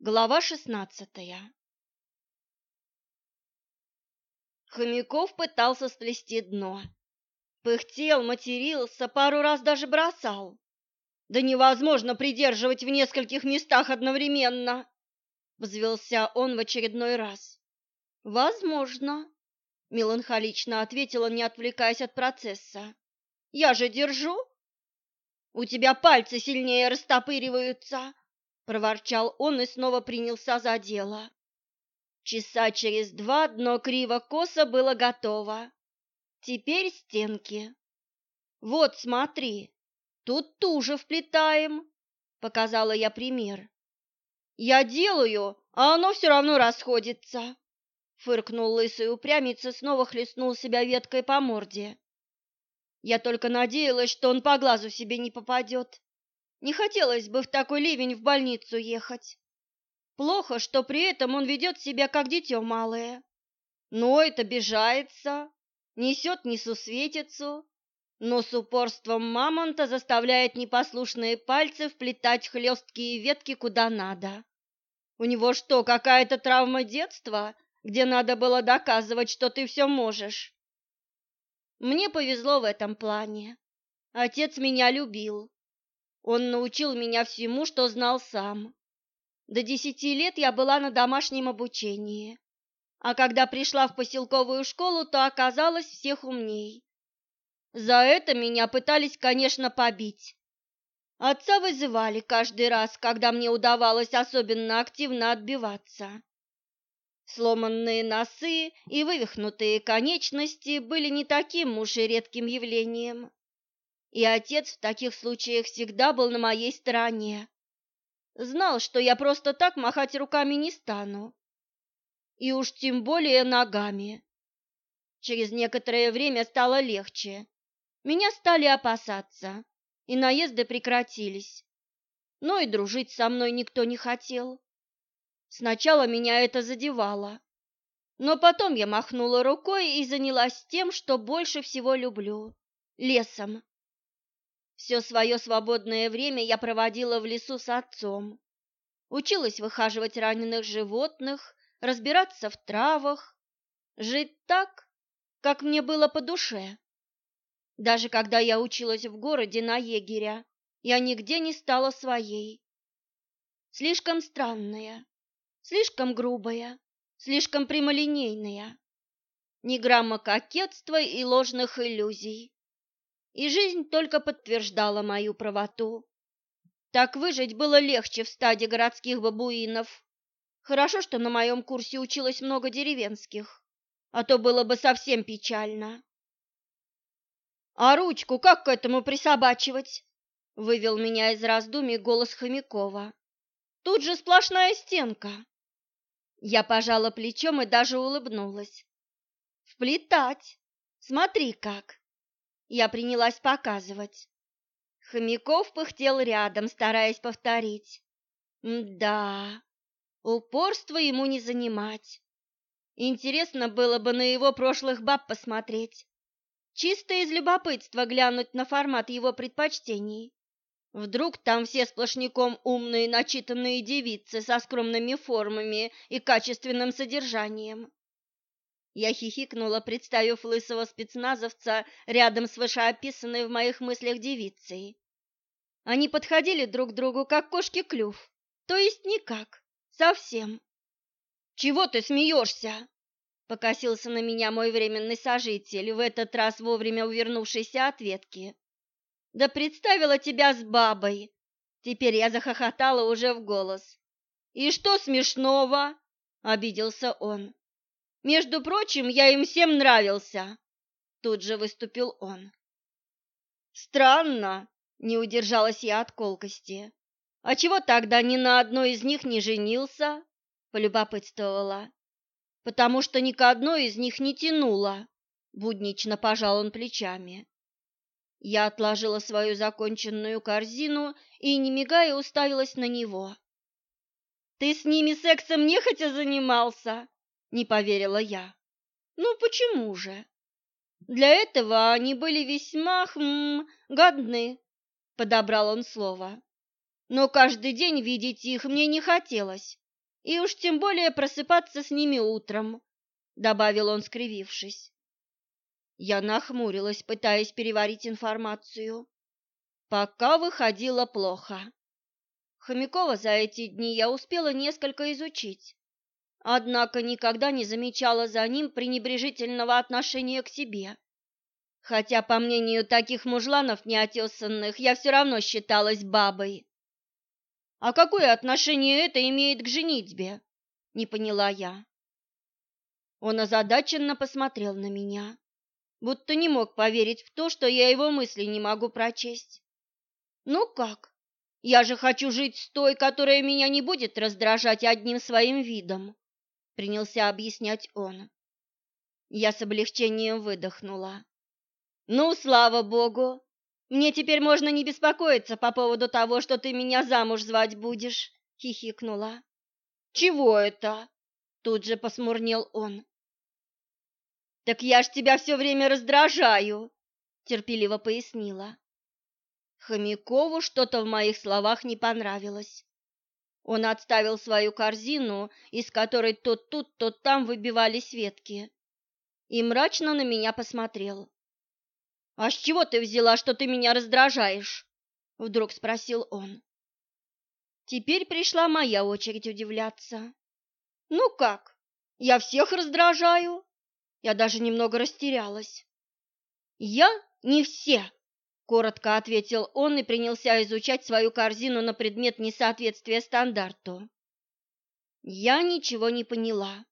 Глава шестнадцатая Хомяков пытался сплести дно. Пыхтел, матерился, пару раз даже бросал. Да невозможно придерживать в нескольких местах одновременно, взвелся он в очередной раз. Возможно, меланхолично ответила, не отвлекаясь от процесса. Я же держу. У тебя пальцы сильнее растопыриваются, проворчал он и снова принялся за дело. Часа через два дно криво-косо было готово. Теперь стенки. Вот, смотри, тут туже вплетаем, показала я пример. Я делаю, а оно все равно расходится. Фыркнул лысый упрямец и снова хлестнул себя веткой по морде. Я только надеялась, что он по глазу себе не попадет. Не хотелось бы в такой ливень в больницу ехать. Плохо, что при этом он ведет себя как дитё малое. Ноет, обижается, несет несусветицу, но с упорством мамонта заставляет непослушные пальцы вплетать хлесткие ветки куда надо. У него что, какая-то травма детства, где надо было доказывать, что ты все можешь? Мне повезло в этом плане. Отец меня любил, он научил меня всему, что знал сам. До десяти лет я была на домашнем обучении, а когда пришла в поселковую школу, то оказалась всех умней. За это меня пытались, конечно, побить. Отца вызывали каждый раз, когда мне удавалось особенно активно отбиваться. Сломанные носы и вывихнутые конечности были не таким уж и редким явлением и отец в таких случаях всегда был на моей стороне. Знал, что я просто так махать руками не стану, и уж тем более ногами. Через некоторое время стало легче. Меня стали опасаться, и наезды прекратились. Но и дружить со мной никто не хотел. Сначала меня это задевало, но потом я махнула рукой и занялась тем, что больше всего люблю — лесом. Все свое свободное время я проводила в лесу с отцом. Училась выхаживать раненых животных, разбираться в травах, жить так, как мне было по душе. Даже когда я училась в городе на егеря, я нигде не стала своей. Слишком странная, слишком грубая, слишком прямолинейная. Ни грамма кокетства и ложных иллюзий и жизнь только подтверждала мою правоту. Так выжить было легче в стаде городских бабуинов. Хорошо, что на моем курсе училось много деревенских, а то было бы совсем печально. «А ручку как к этому присобачивать?» — вывел меня из раздумий голос Хомякова. «Тут же сплошная стенка». Я пожала плечом и даже улыбнулась. «Вплетать! Смотри как!» Я принялась показывать. Хомяков пыхтел рядом, стараясь повторить. Да, упорство ему не занимать. Интересно было бы на его прошлых баб посмотреть. Чисто из любопытства глянуть на формат его предпочтений. Вдруг там все сплошняком умные, начитанные девицы со скромными формами и качественным содержанием. Я хихикнула, представив лысого спецназовца рядом с вышеописанной в моих мыслях девицей. Они подходили друг к другу, как кошки клюв, то есть никак, совсем. «Чего ты смеешься?» Покосился на меня мой временный сожитель, в этот раз вовремя увернувшийся от ветки. «Да представила тебя с бабой!» Теперь я захохотала уже в голос. «И что смешного?» — обиделся он. Между прочим, я им всем нравился. Тут же выступил он. Странно, не удержалась я от колкости. А чего тогда ни на одной из них не женился? полюбопытствовала. Потому что ни к одной из них не тянуло, буднично пожал он плечами. Я отложила свою законченную корзину и, не мигая, уставилась на него. «Ты с ними сексом нехотя занимался?» Не поверила я. Ну почему же? Для этого они были весьма хм, годны, подобрал он слово. Но каждый день видеть их мне не хотелось, и уж тем более просыпаться с ними утром, добавил он, скривившись. Я нахмурилась, пытаясь переварить информацию. Пока выходило плохо. Хомякова за эти дни я успела несколько изучить, однако никогда не замечала за ним пренебрежительного отношения к себе. Хотя, по мнению таких мужланов неотесанных, я все равно считалась бабой. А какое отношение это имеет к женитьбе? Не поняла я. Он озадаченно посмотрел на меня будто не мог поверить в то, что я его мысли не могу прочесть. «Ну как? Я же хочу жить с той, которая меня не будет раздражать одним своим видом», — принялся объяснять он. Я с облегчением выдохнула. «Ну, слава богу! Мне теперь можно не беспокоиться по поводу того, что ты меня замуж звать будешь», — хихикнула. «Чего это?» — тут же посмурнел он. Так я ж тебя все время раздражаю, терпеливо пояснила. Хомякову что-то в моих словах не понравилось. Он отставил свою корзину, из которой то тут, то там выбивались ветки, и мрачно на меня посмотрел. «А с чего ты взяла, что ты меня раздражаешь?» — вдруг спросил он. Теперь пришла моя очередь удивляться. «Ну как, я всех раздражаю?» Я даже немного растерялась. «Я не все», — коротко ответил он и принялся изучать свою корзину на предмет несоответствия стандарту. Я ничего не поняла.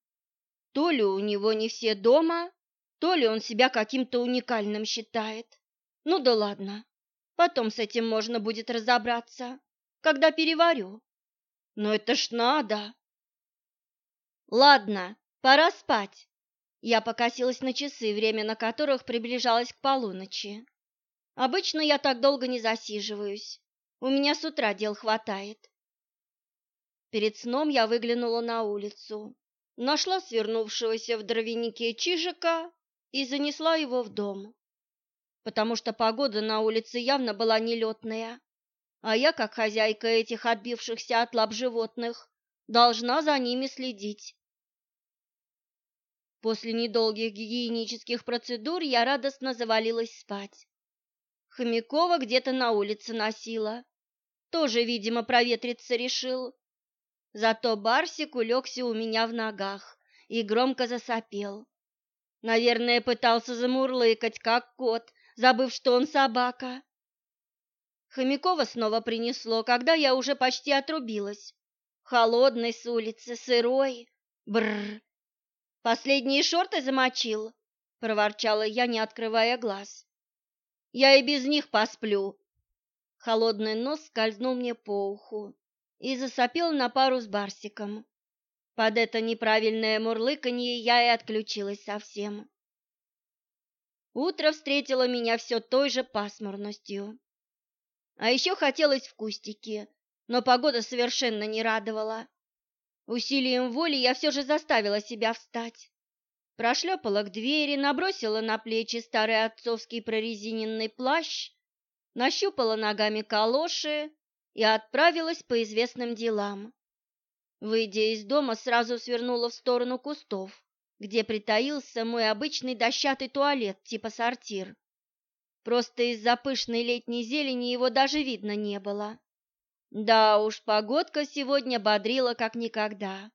То ли у него не все дома, то ли он себя каким-то уникальным считает. Ну да ладно, потом с этим можно будет разобраться, когда переварю. Но это ж надо. Ладно, пора спать. Я покосилась на часы, время на которых приближалось к полуночи. Обычно я так долго не засиживаюсь. У меня с утра дел хватает. Перед сном я выглянула на улицу, нашла свернувшегося в дровянике чижика и занесла его в дом, потому что погода на улице явно была нелетная, а я, как хозяйка этих отбившихся от лап животных, должна за ними следить. После недолгих гигиенических процедур я радостно завалилась спать. Хомякова где-то на улице носила. Тоже, видимо, проветриться решил. Зато Барсик улегся у меня в ногах и громко засопел. Наверное, пытался замурлыкать, как кот, забыв, что он собака. Хомякова снова принесло, когда я уже почти отрубилась. Холодный с улицы, сырой. Бррр, Последние шорты замочил, проворчала я, не открывая глаз. Я и без них посплю. Холодный нос скользнул мне по уху и засопел на пару с Барсиком. Под это неправильное мурлыканье я и отключилась совсем. Утро встретило меня все той же пасмурностью. А еще хотелось в кустики, но погода совершенно не радовала. Усилием воли я все же заставила себя встать. Прошлепала к двери, набросила на плечи старый отцовский прорезиненный плащ, нащупала ногами калоши и отправилась по известным делам. Выйдя из дома, сразу свернула в сторону кустов, где притаился мой обычный дощатый туалет типа сортир. Просто из-за пышной летней зелени его даже видно не было. Да уж, погодка сегодня бодрила как никогда.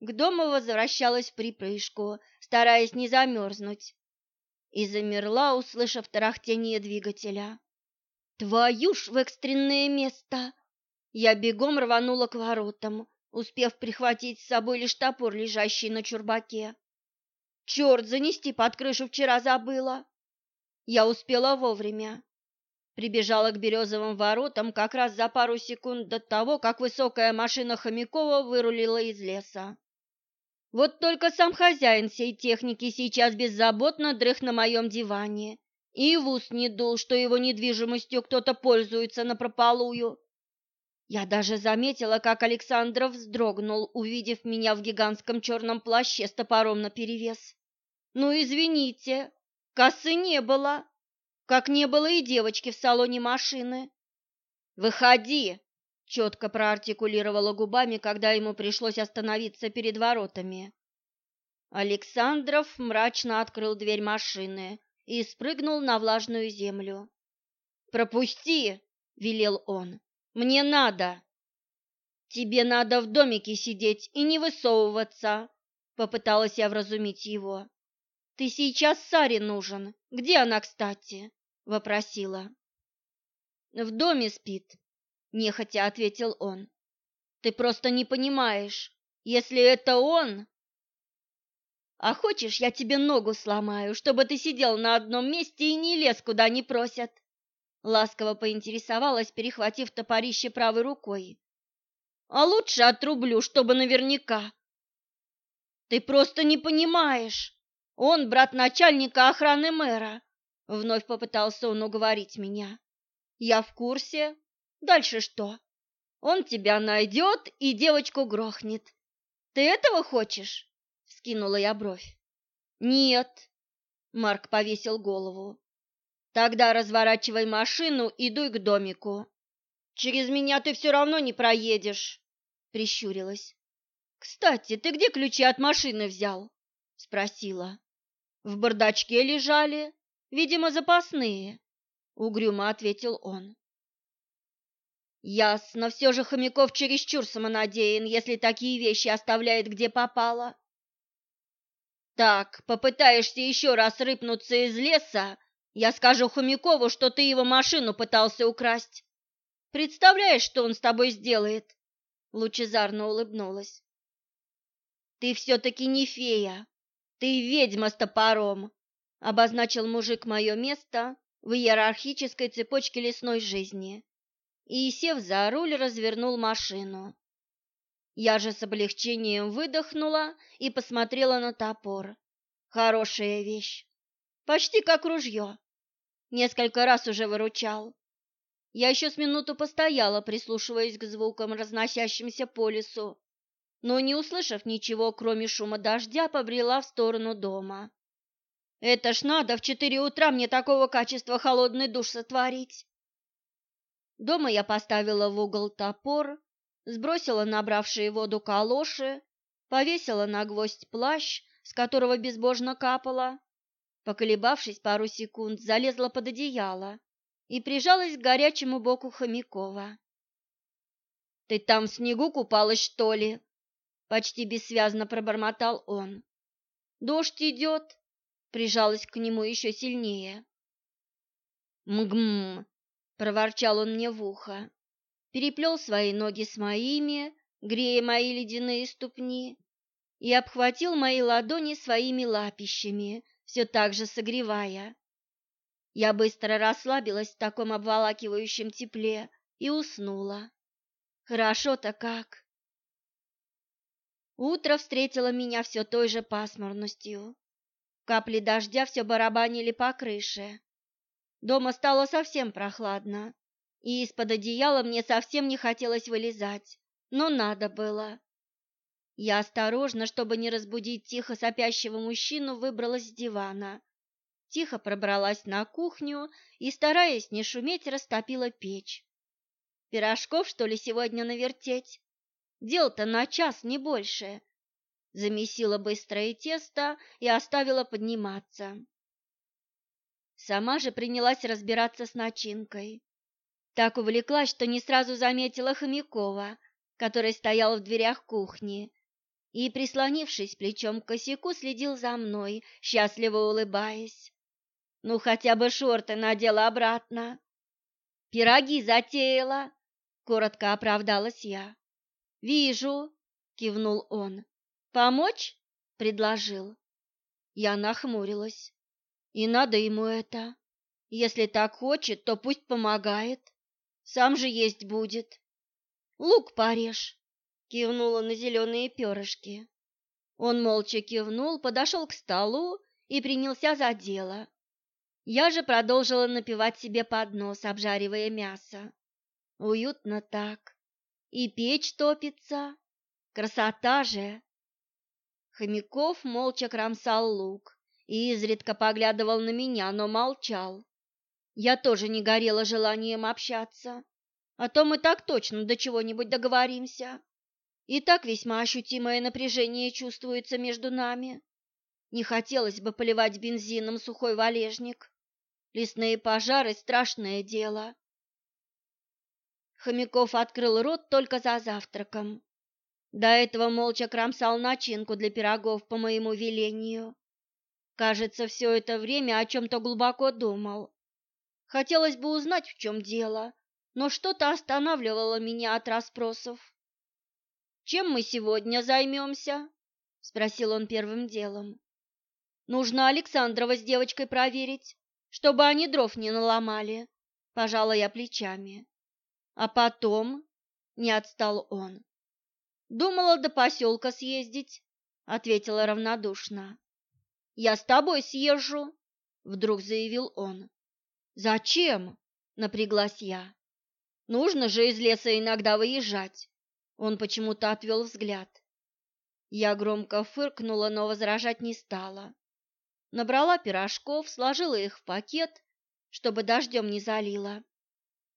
К дому возвращалась в припрыжку, стараясь не замерзнуть, и замерла, услышав тарахтение двигателя. «Твою ж в экстренное место!» Я бегом рванула к воротам, успев прихватить с собой лишь топор, лежащий на чурбаке. «Черт, занести под крышу вчера забыла!» Я успела вовремя прибежала к березовым воротам как раз за пару секунд до того, как высокая машина Хомякова вырулила из леса. Вот только сам хозяин всей техники сейчас беззаботно дрых на моем диване и в ус не дул, что его недвижимостью кто-то пользуется напропалую. Я даже заметила, как Александров вздрогнул, увидев меня в гигантском черном плаще с топором наперевес. «Ну, извините, косы не было!» как не было и девочки в салоне машины. «Выходи!» — четко проартикулировала губами, когда ему пришлось остановиться перед воротами. Александров мрачно открыл дверь машины и спрыгнул на влажную землю. «Пропусти!» — велел он. «Мне надо!» «Тебе надо в домике сидеть и не высовываться!» — попыталась я вразумить его. «Ты сейчас Саре нужен. Где она, кстати?» — вопросила. «В доме спит», — нехотя ответил он. «Ты просто не понимаешь. Если это он, а хочешь, я тебе ногу сломаю, чтобы ты сидел на одном месте и не лез, куда не просят?» Ласково поинтересовалась, перехватив топорище правой рукой. «А лучше отрублю, чтобы наверняка». «Ты просто не понимаешь. Он брат начальника охраны мэра», — вновь попытался он уговорить меня. «Я в курсе. Дальше что? Он тебя найдет и девочку грохнет. Ты этого хочешь?» Скинула я бровь. Нет. Марк повесил голову. Тогда разворачивай машину и дуй к домику. Через меня ты все равно не проедешь, прищурилась. Кстати, ты где ключи от машины взял? спросила. В бардачке лежали, видимо, запасные, угрюмо ответил он. Ясно, все же Хомяков чересчур самонадеян, если такие вещи оставляет где попало. Так, попытаешься еще раз рыпнуться из леса, я скажу Хомякову, что ты его машину пытался украсть. Представляешь, что он с тобой сделает?» Лучезарно улыбнулась. «Ты все-таки не фея, ты ведьма с топором», обозначил мужик мое место в иерархической цепочке лесной жизни и, сев за руль, развернул машину. Я же с облегчением выдохнула и посмотрела на топор. Хорошая вещь. Почти как ружье. Несколько раз уже выручал. Я еще с минуту постояла, прислушиваясь к звукам, разносящимся по лесу, но, не услышав ничего, кроме шума дождя, побрела в сторону дома. Это ж надо в четыре утра мне такого качества холодный душ сотворить. Дома я поставила в угол топор, сбросила набравшие воду калоши, повесила на гвоздь плащ, с которого безбожно капало, поколебавшись пару секунд, залезла под одеяло и прижалась к горячему боку Хомякова. «Ты там в снегу купалась, что ли?» — почти бессвязно пробормотал он. «Дождь идет!» — прижалась к нему еще сильнее. «Мгм!» — проворчал он мне в ухо переплел свои ноги с моими, грея мои ледяные ступни, и обхватил мои ладони своими лапищами, все так же согревая. Я быстро расслабилась в таком обволакивающем тепле и уснула. Хорошо-то как. Утро встретило меня все той же пасмурностью. Капли дождя все барабанили по крыше. Дома стало совсем прохладно, и из-под одеяла мне совсем не хотелось вылезать, но надо было. Я осторожно, чтобы не разбудить тихо сопящего мужчину, выбралась с дивана. Тихо пробралась на кухню и, стараясь не шуметь, растопила печь. Пирожков, что ли, сегодня навертеть? Дел-то на час, не больше. Замесила быстрое тесто и оставила подниматься. Сама же принялась разбираться с начинкой. Так увлеклась, что не сразу заметила Хомякова, который стоял в дверях кухни и, прислонившись плечом к косяку, следил за мной, счастливо улыбаясь. Ну, хотя бы шорты надела обратно. Пироги затеяла, коротко оправдалась я. Вижу, кивнул он. Помочь? предложил. Я нахмурилась. И надо ему это. Если так хочет, то пусть помогает. Сам же есть будет. Лук порежь, кивнула на зеленые перышки. Он молча кивнул, подошел к столу и принялся за дело. Я же продолжила напивать себе под нос, обжаривая мясо. Уютно так. И печь топится. Красота же! Хомяков молча кромсал лук и изредка поглядывал на меня, но молчал. Я тоже не горела желанием общаться. а то мы так точно до чего-нибудь договоримся. И так весьма ощутимое напряжение чувствуется между нами. Не хотелось бы поливать бензином сухой валежник. Лесные пожары — страшное дело. Хомяков открыл рот только за завтраком. До этого молча кромсал начинку для пирогов по моему велению. Кажется, все это время о чем-то глубоко думал. Хотелось бы узнать, в чем дело, но что-то останавливало меня от расспросов. «Чем мы сегодня займемся?» — спросил он первым делом. «Нужно Александрова с девочкой проверить, чтобы они дров не наломали», — пожала я плечами. «А потом?» — не отстал он. «Думала до поселка съездить», — ответила равнодушно. «Я с тобой съезжу», — вдруг заявил он. «Зачем?» — напряглась я. «Нужно же из леса иногда выезжать». Он почему-то отвел взгляд. Я громко фыркнула, но возражать не стала. Набрала пирожков, сложила их в пакет, чтобы дождем не залило.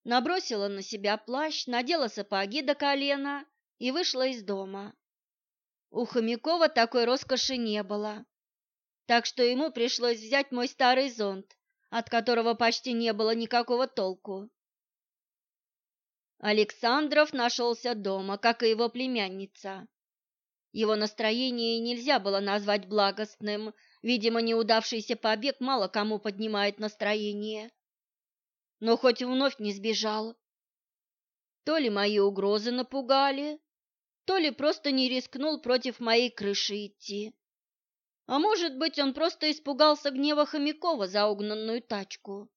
Набросила на себя плащ, надела сапоги до колена и вышла из дома. У Хомякова такой роскоши не было, так что ему пришлось взять мой старый зонт, от которого почти не было никакого толку. Александров нашелся дома, как и его племянница. Его настроение нельзя было назвать благостным, видимо, неудавшийся побег мало кому поднимает настроение. Но хоть вновь не сбежал. То ли мои угрозы напугали, то ли просто не рискнул против моей крыши идти. А может быть, он просто испугался гнева Хомякова за угнанную тачку.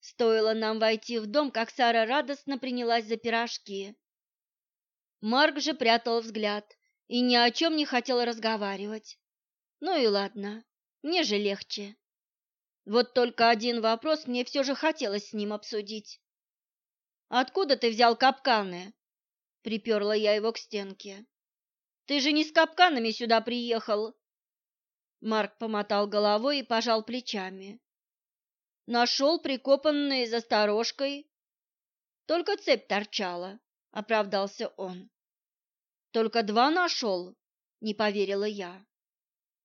Стоило нам войти в дом, как Сара радостно принялась за пирожки. Марк же прятал взгляд и ни о чем не хотел разговаривать. Ну и ладно, мне же легче. Вот только один вопрос мне все же хотелось с ним обсудить. «Откуда ты взял капканы?» Приперла я его к стенке. «Ты же не с капканами сюда приехал!» Марк помотал головой и пожал плечами. Нашел прикопанные за сторожкой. Только цепь торчала, оправдался он. Только два нашел, не поверила я.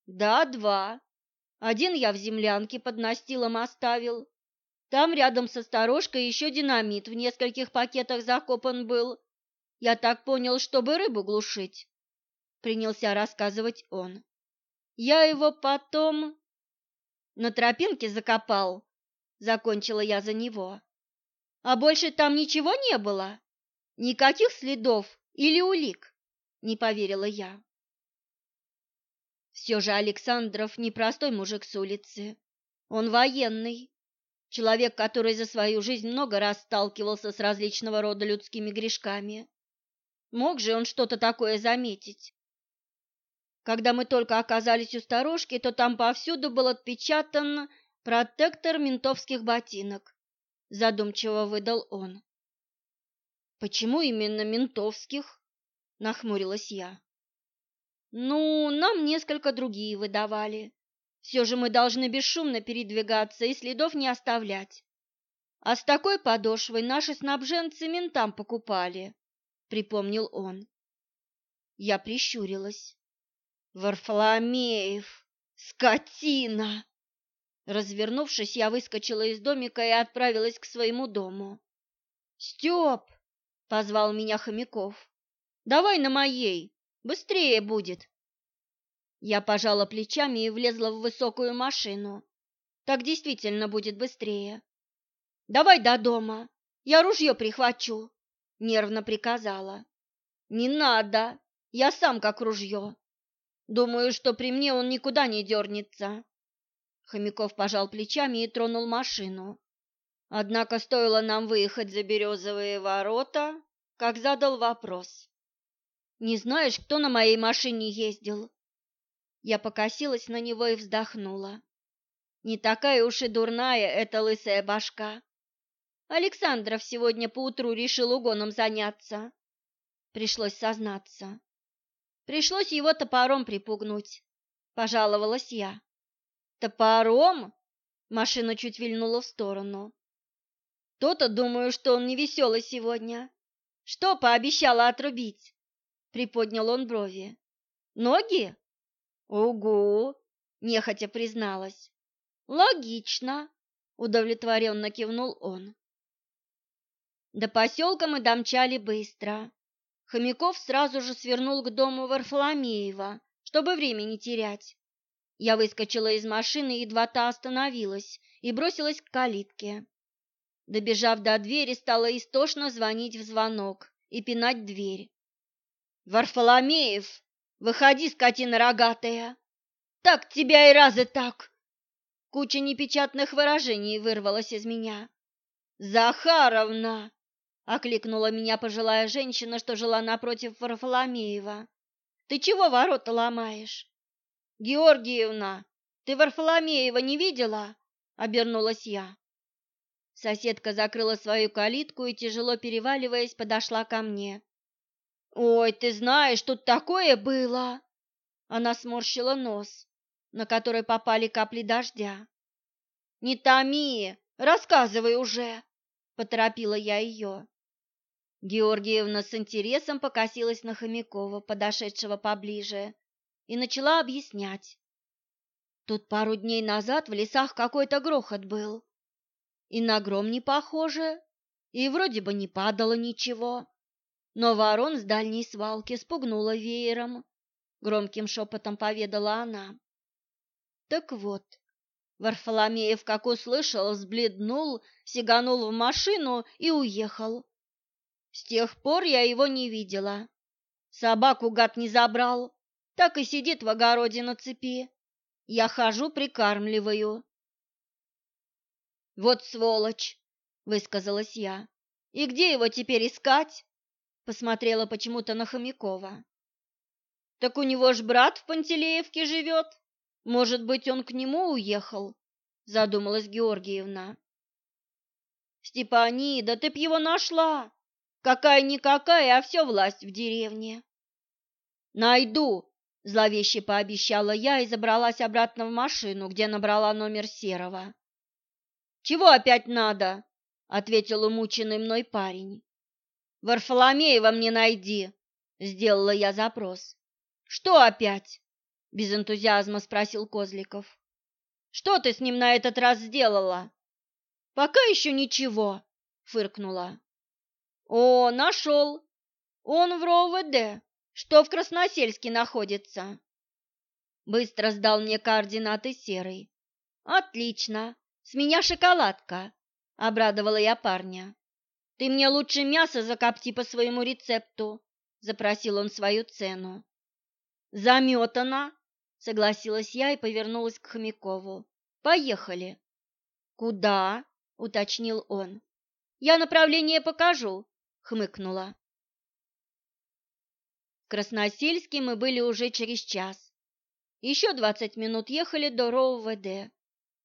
Да, два. Один я в землянке под настилом оставил. Там рядом со сторожкой еще динамит в нескольких пакетах закопан был. Я так понял, чтобы рыбу глушить. Принялся рассказывать он. Я его потом на тропинке закопал, закончила я за него. А больше там ничего не было? Никаких следов или улик? Не поверила я. Все же Александров непростой мужик с улицы. Он военный, человек, который за свою жизнь много раз сталкивался с различного рода людскими грешками. Мог же он что-то такое заметить? Когда мы только оказались у сторожки, то там повсюду был отпечатан протектор ментовских ботинок, задумчиво выдал он. Почему именно ментовских? нахмурилась я. Ну, нам несколько другие выдавали. Все же мы должны бесшумно передвигаться и следов не оставлять. А с такой подошвой наши снабженцы ментам покупали, припомнил он. Я прищурилась. Варфоломеев, скотина! Развернувшись, я выскочила из домика и отправилась к своему дому. «Степ!» — позвал меня Хомяков. «Давай на моей, быстрее будет!» Я пожала плечами и влезла в высокую машину. Так действительно будет быстрее. «Давай до дома, я ружье прихвачу», — нервно приказала. «Не надо, я сам как ружье. Думаю, что при мне он никуда не дернется. Хомяков пожал плечами и тронул машину. Однако стоило нам выехать за березовые ворота, как задал вопрос. «Не знаешь, кто на моей машине ездил?» Я покосилась на него и вздохнула. Не такая уж и дурная эта лысая башка. Александров сегодня поутру решил угоном заняться. Пришлось сознаться. Пришлось его топором припугнуть, пожаловалась я. Топором? Машина чуть вильнула в сторону. То-то думаю, что он не веселый сегодня. Что пообещала отрубить? Приподнял он брови. Ноги? Угу, нехотя призналась. Логично, удовлетворенно кивнул он. До поселка мы домчали быстро. Хомяков сразу же свернул к дому Варфоломеева, чтобы время не терять. Я выскочила из машины, едва та остановилась, и бросилась к калитке. Добежав до двери, стала истошно звонить в звонок и пинать дверь. «Варфоломеев, выходи, скотина рогатая! Так тебя и разы так!» Куча непечатных выражений вырвалась из меня. «Захаровна!» — окликнула меня пожилая женщина, что жила напротив Варфоломеева. «Ты чего ворота ломаешь?» «Георгиевна, ты Варфоломеева не видела?» — обернулась я. Соседка закрыла свою калитку и, тяжело переваливаясь, подошла ко мне. «Ой, ты знаешь, тут такое было!» Она сморщила нос, на который попали капли дождя. «Не томи, рассказывай уже!» — поторопила я ее. Георгиевна с интересом покосилась на Хомякова, подошедшего поближе, и начала объяснять. Тут пару дней назад в лесах какой-то грохот был. И на гром не похоже, и вроде бы не падало ничего. Но ворон с дальней свалки спугнула веером, громким шепотом поведала она. Так вот, Варфоломеев, как услышал, взбледнул, сиганул в машину и уехал. С тех пор я его не видела. Собаку гад не забрал, так и сидит в огороде на цепи. Я хожу, прикармливаю. Вот сволочь, высказалась я. И где его теперь искать? Посмотрела почему-то на Хомякова. Так у него ж брат в Пантелеевке живет. Может быть, он к нему уехал? Задумалась Георгиевна. Степанида, ты б его нашла. Какая-никакая, а все власть в деревне. Найду, зловеще пообещала я и забралась обратно в машину, где набрала номер Серого. Чего опять надо? ответил умученный мной парень. Варфоломеева мне найди, сделала я запрос. Что опять? без энтузиазма спросил Козликов. Что ты с ним на этот раз сделала? Пока еще ничего, фыркнула. О, нашел. Он в РОВД, что в Красносельске находится. Быстро сдал мне координаты Серый. Отлично. С меня шоколадка, обрадовала я парня. Ты мне лучше мясо закопти по своему рецепту, запросил он свою цену. Заметана, согласилась я и повернулась к Хомякову. Поехали. Куда? уточнил он. Я направление покажу, хмыкнула. В Красносельске мы были уже через час. Еще двадцать минут ехали до РОВД,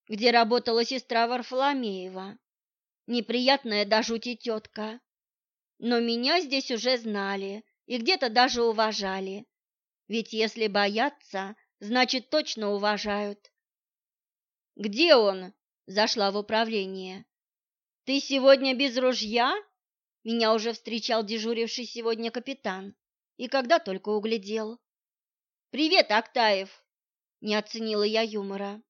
где работала сестра Варфоломеева. Неприятная до жути тетка. Но меня здесь уже знали и где-то даже уважали. Ведь если боятся, значит, точно уважают. «Где он?» – зашла в управление. «Ты сегодня без ружья?» Меня уже встречал дежуривший сегодня капитан. И когда только углядел. «Привет, Актаев!» Не оценила я юмора.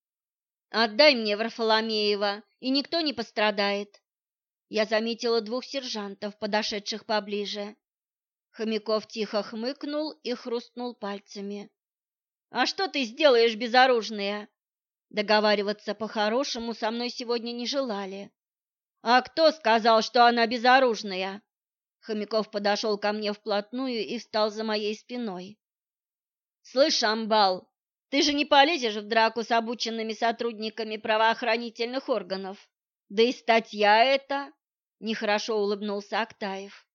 «Отдай мне Варфоломеева, и никто не пострадает». Я заметила двух сержантов, подошедших поближе. Хомяков тихо хмыкнул и хрустнул пальцами. «А что ты сделаешь, безоружная?» Договариваться по-хорошему со мной сегодня не желали. «А кто сказал, что она безоружная?» Хомяков подошел ко мне вплотную и встал за моей спиной. «Слышь, Амбал, ты же не полезешь в драку с обученными сотрудниками правоохранительных органов. Да и статья эта!» — нехорошо улыбнулся Актаев.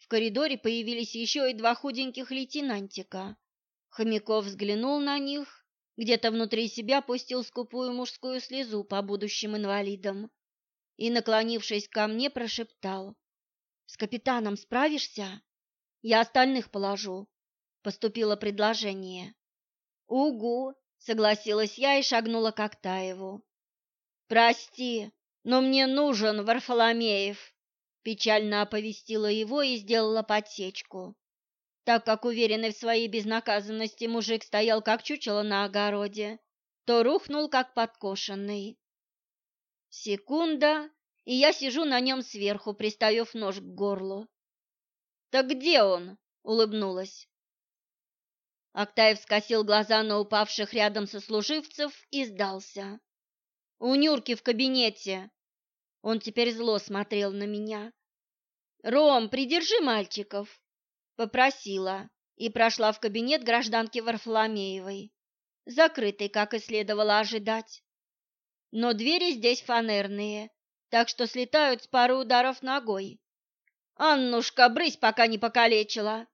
В коридоре появились еще и два худеньких лейтенантика. Хомяков взглянул на них, где-то внутри себя пустил скупую мужскую слезу по будущим инвалидам и, наклонившись ко мне, прошептал. «С капитаном справишься? Я остальных положу», — поступило предложение. «Угу», — согласилась я и шагнула к Актаеву. «Прости», но мне нужен Варфоломеев, печально оповестила его и сделала подсечку. Так как уверенный в своей безнаказанности мужик стоял как чучело на огороде, то рухнул как подкошенный. Секунда, и я сижу на нем сверху, приставив нож к горлу. «Так где он?» — улыбнулась. Актаев скосил глаза на упавших рядом со служивцев и сдался. «У Нюрки в кабинете!» Он теперь зло смотрел на меня. «Ром, придержи мальчиков!» — попросила и прошла в кабинет гражданки Варфоломеевой, закрытый, как и следовало ожидать. Но двери здесь фанерные, так что слетают с пары ударов ногой. «Аннушка, брысь, пока не покалечила!»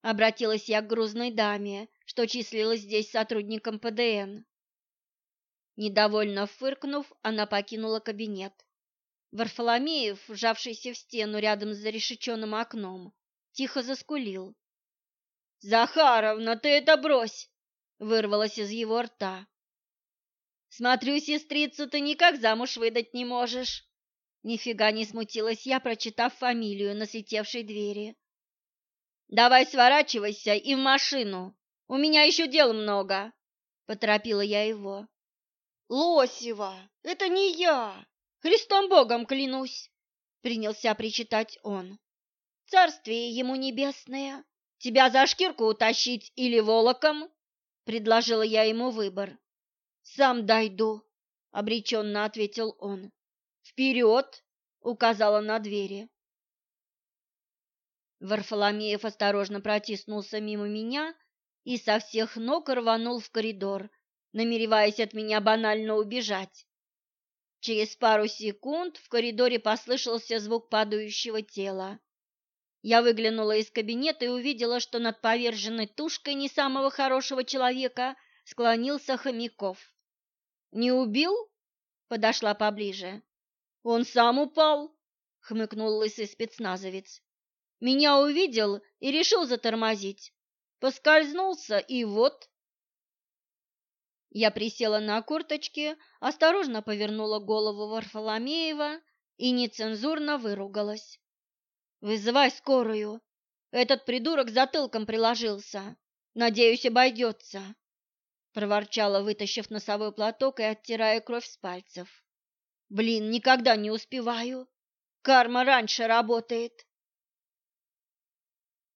Обратилась я к грузной даме, что числилась здесь сотрудником ПДН. Недовольно фыркнув, она покинула кабинет. Варфоломеев, вжавшийся в стену рядом с зарешеченным окном, тихо заскулил. «Захаровна, ты это брось!» — вырвалось из его рта. «Смотрю, сестрицу ты никак замуж выдать не можешь!» Нифига не смутилась я, прочитав фамилию на слетевшей двери. Давай сворачивайся и в машину. У меня еще дел много, поторопила я его. Лосева, это не я. Христом Богом клянусь, принялся причитать он. Царствие ему небесное. Тебя за шкирку утащить или волоком? предложила я ему выбор. Сам дойду, обреченно ответил он. Вперед, указала на двери. Варфоломеев осторожно протиснулся мимо меня и со всех ног рванул в коридор, намереваясь от меня банально убежать. Через пару секунд в коридоре послышался звук падающего тела. Я выглянула из кабинета и увидела, что над поверженной тушкой не самого хорошего человека склонился Хомяков. «Не убил?» — подошла поближе. «Он сам упал», — хмыкнул лысый спецназовец. Меня увидел и решил затормозить. Поскользнулся, и вот... Я присела на курточке, осторожно повернула голову Варфоломеева и нецензурно выругалась. «Вызывай скорую! Этот придурок затылком приложился. Надеюсь, обойдется!» Проворчала, вытащив носовой платок и оттирая кровь с пальцев. «Блин, никогда не успеваю! Карма раньше работает!»